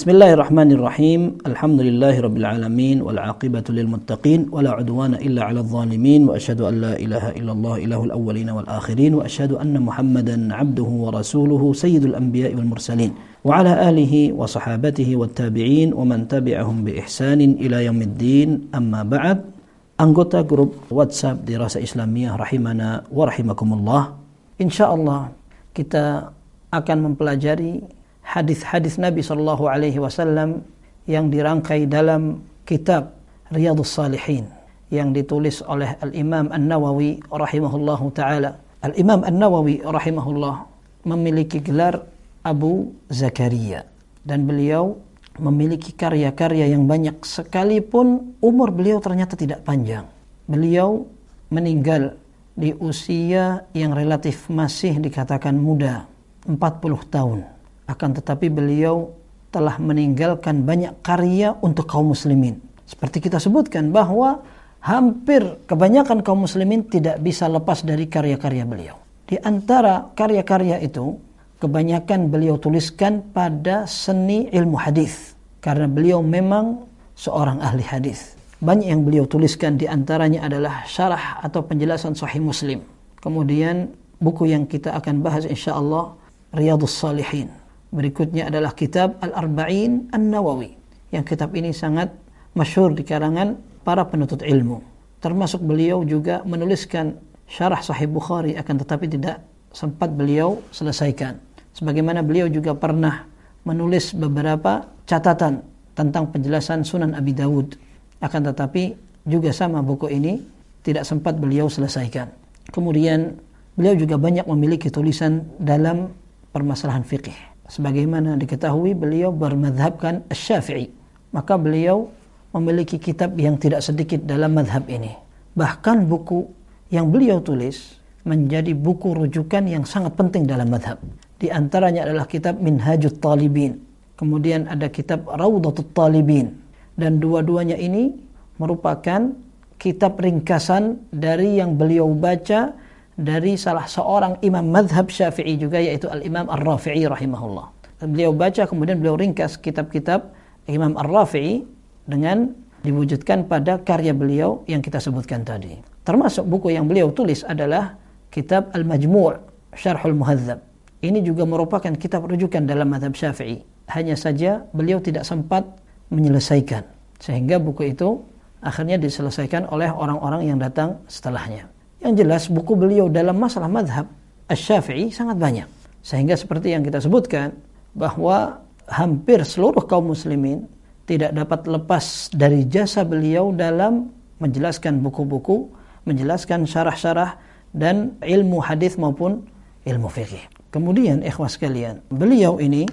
بسم الله الرحمن الرحيم الحمد لله رب العالمين والعاقبة للمتقين ولا عدوان إلا على الظالمين وأشهد أن لا إله إلا الله إله الأولين والآخرين وأشهد أن محمدا عبده ورسوله سيد الأنبياء والمرسلين وعلى آله وصحابته والتابعين ومن تبعهم بإحسان إلى يوم الدين أما بعد anggota grup WhatsApp Dirasa Islamiyah rahimana wa rahimakumullah. Insyaallah kita akan mempelajari hadis-hadis Nabi Shallallahu alaihi wasallam yang dirangkai dalam kitab Riyadhus Salihin yang ditulis oleh Al-Imam An-Nawawi rahimahullahu taala. Al-Imam An-Nawawi rahimahullah memiliki gelar Abu Zakaria dan beliau memiliki karya-karya yang banyak sekalipun umur beliau ternyata tidak panjang. Beliau meninggal di usia yang relatif masih dikatakan muda, 40 tahun. Akan tetapi beliau telah meninggalkan banyak karya untuk kaum muslimin. Seperti kita sebutkan bahwa hampir kebanyakan kaum muslimin tidak bisa lepas dari karya-karya beliau. Di antara karya-karya itu, kebanyakan beliau tuliskan pada seni ilmu hadis karena beliau memang seorang ahli hadis. Banyak yang beliau tuliskan di antaranya adalah syarah atau penjelasan sahih Muslim. Kemudian buku yang kita akan bahas insyaallah Riyadhus Salihin. Berikutnya adalah kitab Al-Arba'in An-Nawawi. Yang kitab ini sangat masyhur di kalangan para penuntut ilmu. Termasuk beliau juga menuliskan syarah Sahih Bukhari akan tetapi tidak sempat beliau selesaikan sebagaimana beliau juga pernah menulis beberapa catatan tentang penjelasan Sunan Abi Dawud. Akan tetapi juga sama buku ini tidak sempat beliau selesaikan. Kemudian beliau juga banyak memiliki tulisan dalam permasalahan fikih. Sebagaimana diketahui beliau bermadhabkan Syafi'i. Maka beliau memiliki kitab yang tidak sedikit dalam madhab ini. Bahkan buku yang beliau tulis menjadi buku rujukan yang sangat penting dalam madhab. Di antaranya adalah kitab Minhajut Talibin. Kemudian ada kitab Raudatut Talibin. Dan dua-duanya ini merupakan kitab ringkasan dari yang beliau baca dari salah seorang imam madhab syafi'i juga yaitu Al-Imam Ar-Rafi'i rahimahullah. Beliau baca kemudian beliau ringkas kitab-kitab Imam Ar-Rafi'i dengan diwujudkan pada karya beliau yang kita sebutkan tadi. Termasuk buku yang beliau tulis adalah kitab Al-Majmu' Syarhul Muhadzab ini juga merupakan kitab rujukan dalam madhab syafi'i. Hanya saja beliau tidak sempat menyelesaikan. Sehingga buku itu akhirnya diselesaikan oleh orang-orang yang datang setelahnya. Yang jelas buku beliau dalam masalah madhab syafii sangat banyak. Sehingga seperti yang kita sebutkan bahwa hampir seluruh kaum muslimin tidak dapat lepas dari jasa beliau dalam menjelaskan buku-buku, menjelaskan syarah-syarah dan ilmu hadis maupun ilmu fikih. Kemudian ikhwas sekalian, beliau ini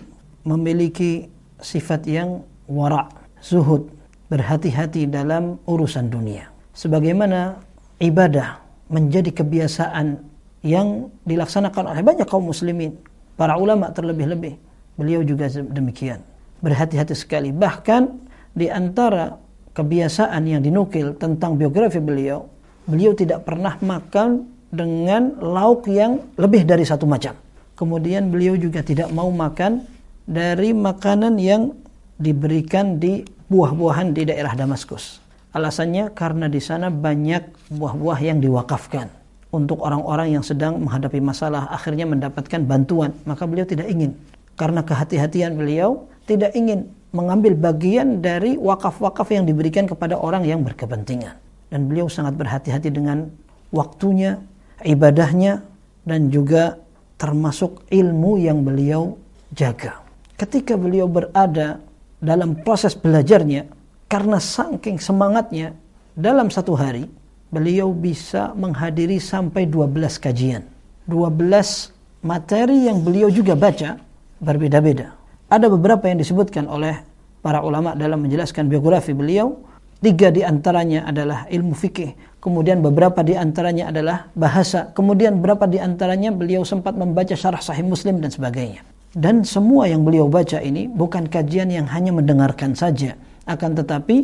memiliki sifat yang wara, zuhud, berhati-hati dalam urusan dunia. Sebagaimana ibadah menjadi kebiasaan yang dilaksanakan oleh banyak kaum muslimin, para ulama terlebih-lebih. Beliau juga demikian. Berhati-hati sekali. Bahkan di antara kebiasaan yang dinukil tentang biografi beliau, beliau tidak pernah makan dengan lauk yang lebih dari satu macam. Kemudian beliau juga tidak mau makan dari makanan yang diberikan di buah-buahan di daerah Damaskus. Alasannya karena di sana banyak buah-buah yang diwakafkan untuk orang-orang yang sedang menghadapi masalah akhirnya mendapatkan bantuan. Maka beliau tidak ingin karena kehati-hatian beliau tidak ingin mengambil bagian dari wakaf-wakaf yang diberikan kepada orang yang berkepentingan. Dan beliau sangat berhati-hati dengan waktunya, ibadahnya, dan juga termasuk ilmu yang beliau jaga. Ketika beliau berada dalam proses belajarnya, karena saking semangatnya, dalam satu hari, beliau bisa menghadiri sampai 12 kajian. 12 materi yang beliau juga baca berbeda-beda. Ada beberapa yang disebutkan oleh para ulama dalam menjelaskan biografi beliau. Tiga di antaranya adalah ilmu fikih, kemudian beberapa di antaranya adalah bahasa, kemudian beberapa di antaranya beliau sempat membaca syarah sahih Muslim dan sebagainya. Dan semua yang beliau baca ini bukan kajian yang hanya mendengarkan saja, akan tetapi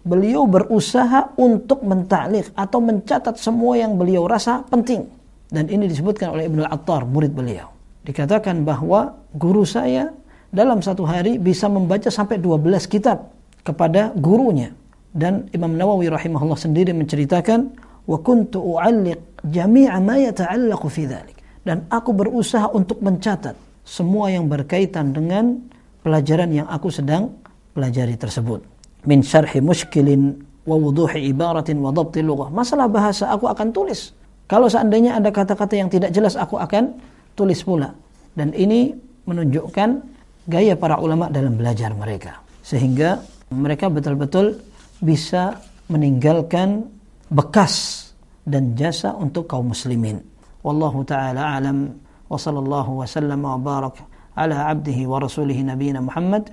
beliau berusaha untuk mentalik atau mencatat semua yang beliau rasa penting. Dan ini disebutkan oleh Ibnu Attar, murid beliau. Dikatakan bahwa guru saya dalam satu hari bisa membaca sampai 12 kitab kepada gurunya. Dan Imam Nawawi rahimahullah sendiri menceritakan kuntu u'alliq jami'a ma yata'allaqu fi dhalik. Dan aku berusaha untuk mencatat semua yang berkaitan dengan pelajaran yang aku sedang pelajari tersebut. Min syarhi muskilin wa wuduhi ibaratin wa dhabti lughah. Masalah bahasa aku akan tulis. Kalau seandainya ada kata-kata yang tidak jelas aku akan tulis pula. Dan ini menunjukkan gaya para ulama dalam belajar mereka. Sehingga mereka betul-betul bisa meninggalkan bekas dan jasa untuk kaum muslimin. Wallahu taala alam wa sallallahu wa sallam wa barak ala abdihi wa rasulihi nabiyina Muhammad